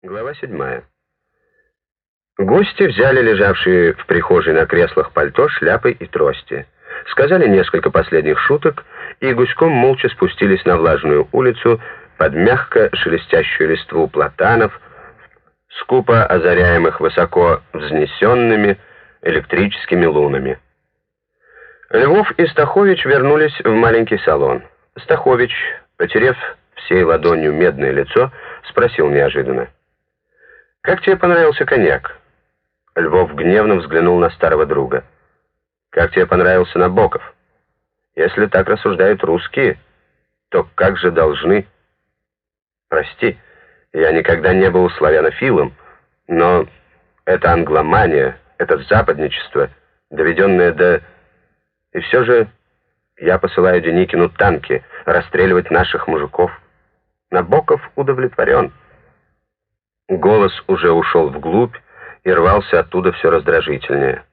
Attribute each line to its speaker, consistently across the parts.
Speaker 1: Глава 7. Гости взяли лежавшие в прихожей на креслах пальто, шляпы и трости. Сказали несколько последних шуток и гуськом молча спустились на влажную улицу под мягко шелестящую листву платанов, скупо озаряемых высоко взнесенными электрическими лунами. Львов и Стахович вернулись в маленький салон. Стахович, потерев всей ладонью медное лицо, спросил неожиданно. «Как тебе понравился коньяк?» Львов гневно взглянул на старого друга. «Как тебе понравился Набоков? Если так рассуждают русские, то как же должны...» «Прости, я никогда не был славянофилом, но это англомания, это западничество, доведенное до... И все же я посылаю Деникину танки расстреливать наших мужиков. Набоков удовлетворен». Голос уже ушел вглубь и рвался оттуда все раздражительнее.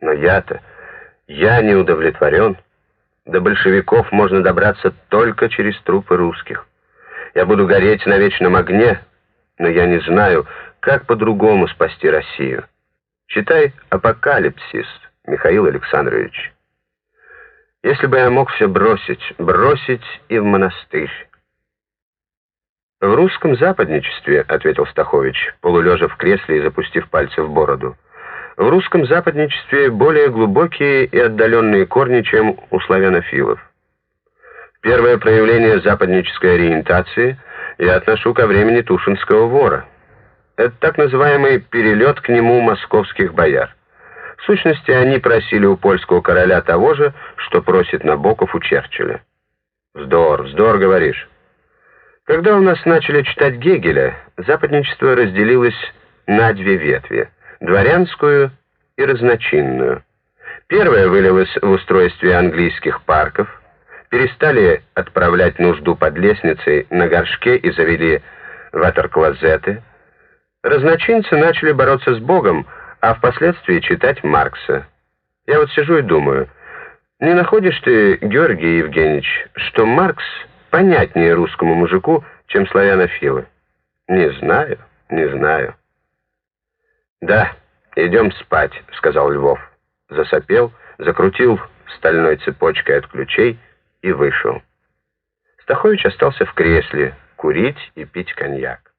Speaker 1: Но я-то, я не удовлетворен. До большевиков можно добраться только через трупы русских. Я буду гореть на вечном огне, но я не знаю, как по-другому спасти Россию. Читай «Апокалипсис», Михаил Александрович. Если бы я мог все бросить, бросить и в монастырь. «В русском западничестве», — ответил Стахович, полулежа в кресле и запустив пальцы в бороду, «в русском западничестве более глубокие и отдаленные корни, чем у славянофилов. Первое проявление западнической ориентации я отношу ко времени Тушинского вора. Это так называемый перелет к нему московских бояр. В сущности, они просили у польского короля того же, что просит Набоков у Черчилля. «Вздор, вздор, говоришь». Когда у нас начали читать Гегеля, западничество разделилось на две ветви — дворянскую и разночинную. Первая вылилась в устройстве английских парков, перестали отправлять нужду под лестницей на горшке и завели ватерклозеты. Разночинцы начали бороться с Богом, а впоследствии читать Маркса. Я вот сижу и думаю, не находишь ты, Георгий Евгеньевич, что Маркс — понятнее русскому мужику, чем славянофилы? Не знаю, не знаю. Да, идем спать, сказал Львов. Засопел, закрутил стальной цепочкой от ключей и вышел. Стахович остался в кресле, курить и пить коньяк.